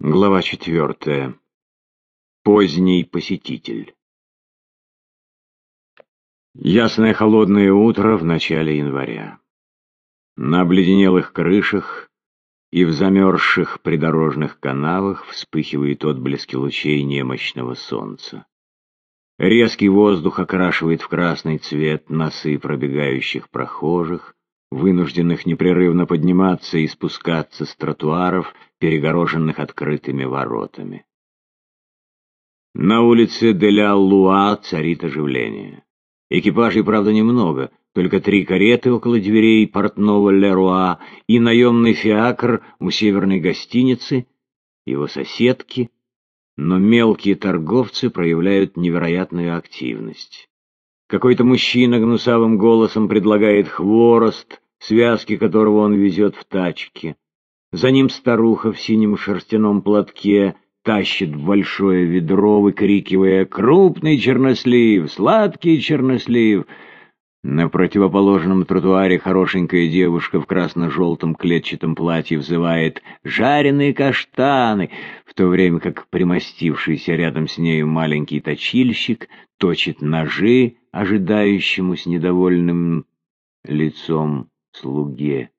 Глава четвертая. Поздний посетитель. Ясное холодное утро в начале января. На обледенелых крышах и в замерзших придорожных канавах вспыхивают отблески лучей немощного солнца. Резкий воздух окрашивает в красный цвет носы пробегающих прохожих, вынужденных непрерывно подниматься и спускаться с тротуаров, перегороженных открытыми воротами. На улице Деля-Луа царит оживление. Экипажей, правда, немного, только три кареты около дверей портного Леруа и наемный фиакр у северной гостиницы, его соседки, но мелкие торговцы проявляют невероятную активность. Какой-то мужчина гнусавым голосом предлагает хворост, связки которого он везет в тачке. За ним старуха в синем шерстяном платке тащит большое ведро, выкрикивая «Крупный чернослив! Сладкий чернослив!» На противоположном тротуаре хорошенькая девушка в красно-желтом клетчатом платье взывает «Жареные каштаны!», в то время как примостившийся рядом с нею маленький точильщик точит ножи ожидающему с недовольным лицом слуге.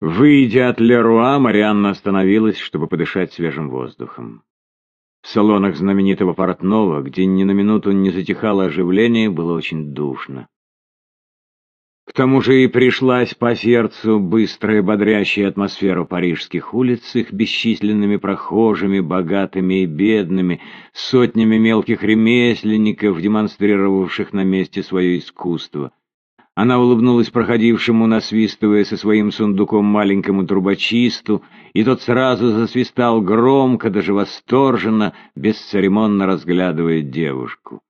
Выйдя от Леруа, Марианна остановилась, чтобы подышать свежим воздухом. В салонах знаменитого портного, где ни на минуту не затихало оживление, было очень душно. К тому же и пришлась по сердцу быстрая бодрящая атмосфера парижских улиц их бесчисленными прохожими, богатыми и бедными, сотнями мелких ремесленников, демонстрировавших на месте свое искусство. Она улыбнулась проходившему, насвистывая со своим сундуком маленькому трубочисту, и тот сразу засвистал громко, даже восторженно, бесцеремонно разглядывая девушку.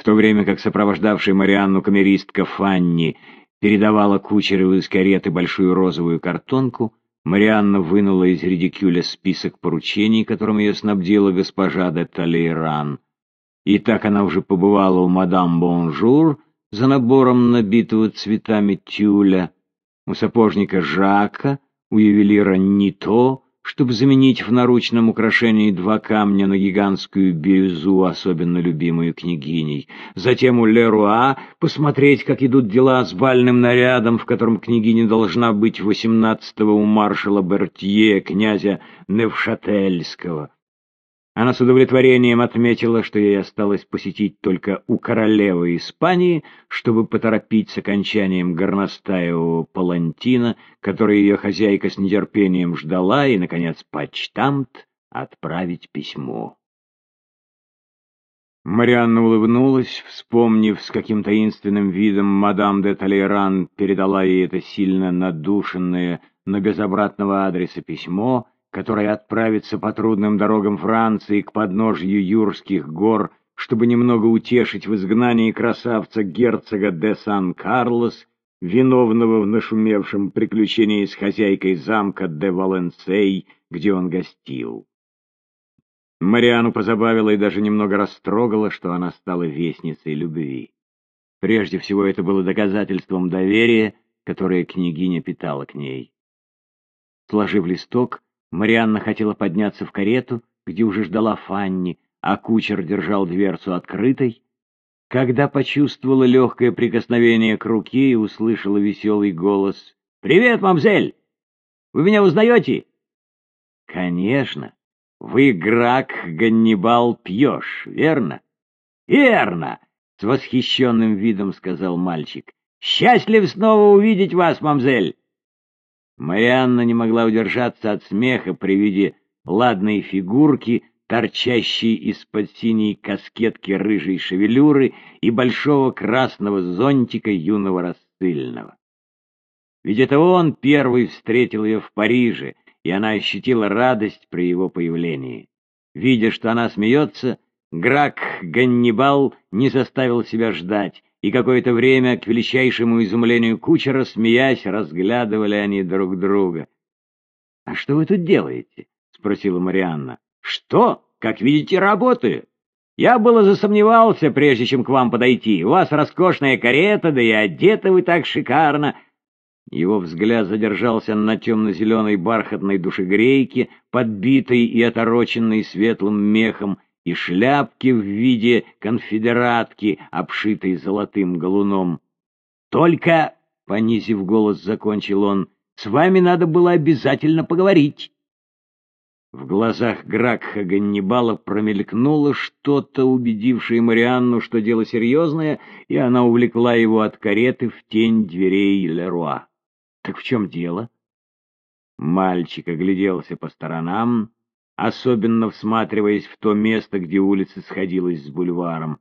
В то время как сопровождавшая Марианну камеристка Фанни передавала кучеру из кареты большую розовую картонку, Марианна вынула из редикюля список поручений, которым ее снабдила госпожа де Талейран. И так она уже побывала у мадам Бонжур за набором набитого цветами тюля, у сапожника Жака, у ювелира Нито, чтобы заменить в наручном украшении два камня на гигантскую бирюзу, особенно любимую княгиней. Затем у Леруа посмотреть, как идут дела с бальным нарядом, в котором княгиня должна быть восемнадцатого у маршала Бертье, князя Невшательского. Она с удовлетворением отметила, что ей осталось посетить только у королевы Испании, чтобы поторопить с окончанием горностаевого палантина, который ее хозяйка с нетерпением ждала, и, наконец, почтамт отправить письмо. Марианна улыбнулась, вспомнив, с каким таинственным видом мадам де Толейран передала ей это сильно надушенное, но без обратного адреса письмо — которая отправится по трудным дорогам Франции к подножью Юрских гор, чтобы немного утешить в изгнании красавца герцога де Сан-Карлос, виновного в нашумевшем приключении с хозяйкой замка де Валенсей, где он гостил. Мариану позабавило и даже немного растрогало, что она стала вестницей любви. Прежде всего, это было доказательством доверия, которое княгиня питала к ней. Сложив листок, Марианна хотела подняться в карету, где уже ждала Фанни, а кучер держал дверцу открытой, когда почувствовала легкое прикосновение к руке и услышала веселый голос. «Привет, мамзель! Вы меня узнаете?» «Конечно. Вы, Грак Ганнибал, пьешь, верно?» «Верно!» — с восхищенным видом сказал мальчик. «Счастлив снова увидеть вас, мамзель!» Марианна не могла удержаться от смеха при виде ладной фигурки, торчащей из-под синей каскетки рыжей шевелюры и большого красного зонтика юного рассыльного. Ведь это он первый встретил ее в Париже, и она ощутила радость при его появлении. Видя, что она смеется, Грак Ганнибал не заставил себя ждать, и какое-то время, к величайшему изумлению кучера, смеясь, разглядывали они друг друга. — А что вы тут делаете? — спросила Марианна. — Что? Как видите, работаю. Я было засомневался, прежде чем к вам подойти. У вас роскошная карета, да и одеты вы так шикарно. Его взгляд задержался на темно-зеленой бархатной душегрейке, подбитой и отороченной светлым мехом, и шляпке в виде конфедератки, обшитой золотым галуном. «Только, — понизив голос, закончил он, — с вами надо было обязательно поговорить». В глазах Гракха Ганнибала промелькнуло что-то, убедившее Марианну, что дело серьезное, и она увлекла его от кареты в тень дверей Леруа. Так в чем дело? Мальчик огляделся по сторонам, особенно всматриваясь в то место, где улица сходилась с бульваром.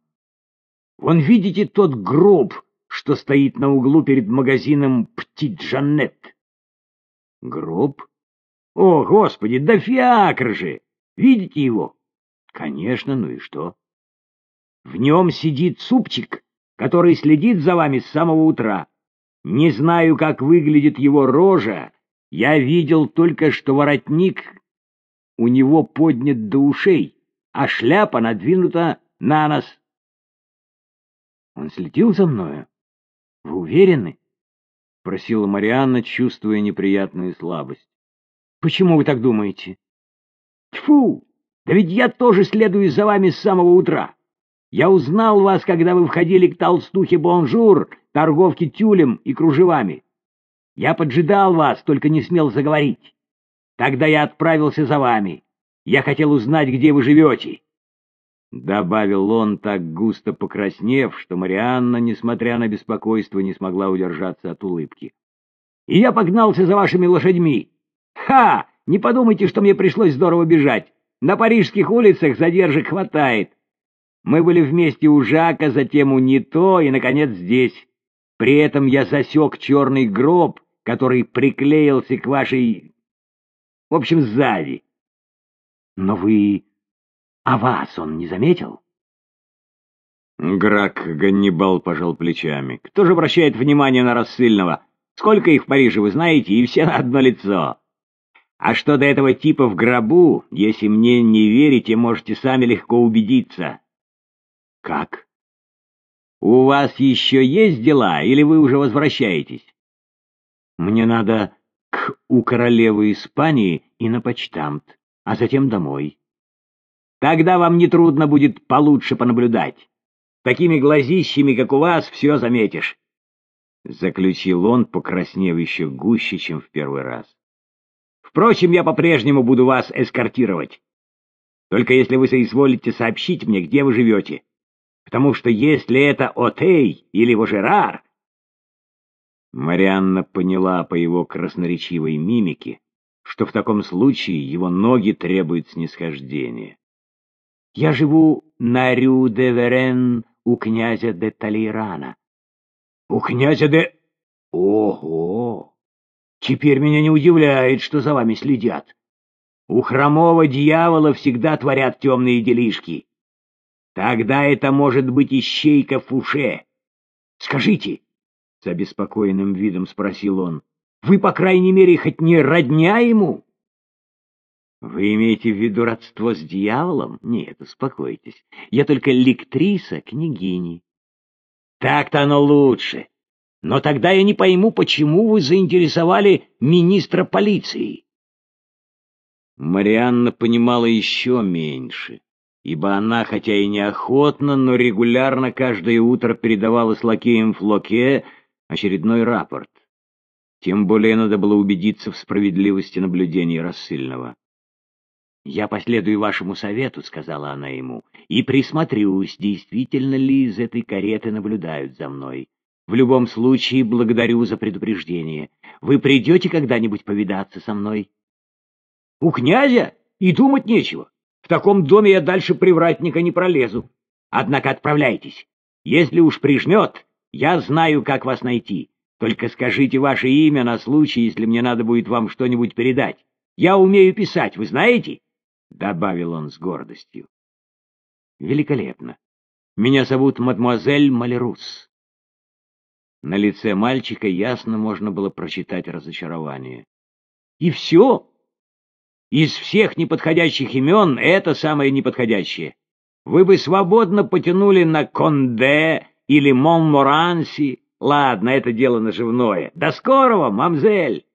«Вон видите тот гроб, что стоит на углу перед магазином «Птит Джанет»?» «Гроб? О, Господи, да фиакр же! Видите его?» «Конечно, ну и что?» «В нем сидит супчик, который следит за вами с самого утра. Не знаю, как выглядит его рожа, я видел только, что воротник у него поднят до ушей, а шляпа надвинута на нос. Он следил за мною? Вы уверены? — спросила Марианна, чувствуя неприятную слабость. — Почему вы так думаете? — Тьфу! Да ведь я тоже следую за вами с самого утра. Я узнал вас, когда вы входили к толстухе Бонжур, торговке тюлем и кружевами. Я поджидал вас, только не смел заговорить. Тогда я отправился за вами. Я хотел узнать, где вы живете. Добавил он, так густо покраснев, что Марианна, несмотря на беспокойство, не смогла удержаться от улыбки. И я погнался за вашими лошадьми. Ха! Не подумайте, что мне пришлось здорово бежать. На парижских улицах задержек хватает. Мы были вместе у Жака, затем у Нито и, наконец, здесь. При этом я засек черный гроб, который приклеился к вашей... В общем, сзади. Но вы... А вас он не заметил? Грак Ганнибал пожал плечами. Кто же обращает внимание на рассыльного? Сколько их в Париже, вы знаете, и все на одно лицо. А что до этого типа в гробу, если мне не верите, можете сами легко убедиться. Как? У вас еще есть дела, или вы уже возвращаетесь? Мне надо к у королевы Испании и на почтамт, а затем домой. Тогда вам нетрудно будет получше понаблюдать. Такими глазищами, как у вас, все заметишь. Заключил он, покраснев еще гуще, чем в первый раз. Впрочем, я по-прежнему буду вас эскортировать. Только если вы соизволите сообщить мне, где вы живете потому что если это Отей или Вожерар... Марианна поняла по его красноречивой мимике, что в таком случае его ноги требуют снисхождения. «Я живу на Рю-де-Верен у князя де Талейрана». «У князя де... Ого! Теперь меня не удивляет, что за вами следят. У хромого дьявола всегда творят темные делишки. Тогда это может быть ищейка Фуше. Скажите, — с обеспокоенным видом спросил он, — вы, по крайней мере, хоть не родня ему? Вы имеете в виду родство с дьяволом? Нет, успокойтесь. Я только лектриса княгини. Так-то оно лучше. Но тогда я не пойму, почему вы заинтересовали министра полиции. Марианна понимала еще меньше ибо она, хотя и неохотно, но регулярно каждое утро передавала с лакеем Флоке очередной рапорт. Тем более надо было убедиться в справедливости наблюдений рассыльного. «Я последую вашему совету», — сказала она ему, — «и присмотрюсь, действительно ли из этой кареты наблюдают за мной. В любом случае, благодарю за предупреждение. Вы придете когда-нибудь повидаться со мной?» «У князя? И думать нечего. В таком доме я дальше привратника не пролезу. Однако отправляйтесь. Если уж прижмет, я знаю, как вас найти. Только скажите ваше имя на случай, если мне надо будет вам что-нибудь передать. Я умею писать, вы знаете?» — добавил он с гордостью. «Великолепно. Меня зовут мадемуазель Малерус». На лице мальчика ясно можно было прочитать разочарование. «И все?» Из всех неподходящих имен это самое неподходящее. Вы бы свободно потянули на Конде или Монморанси, Ладно, это дело наживное. До скорого, мамзель!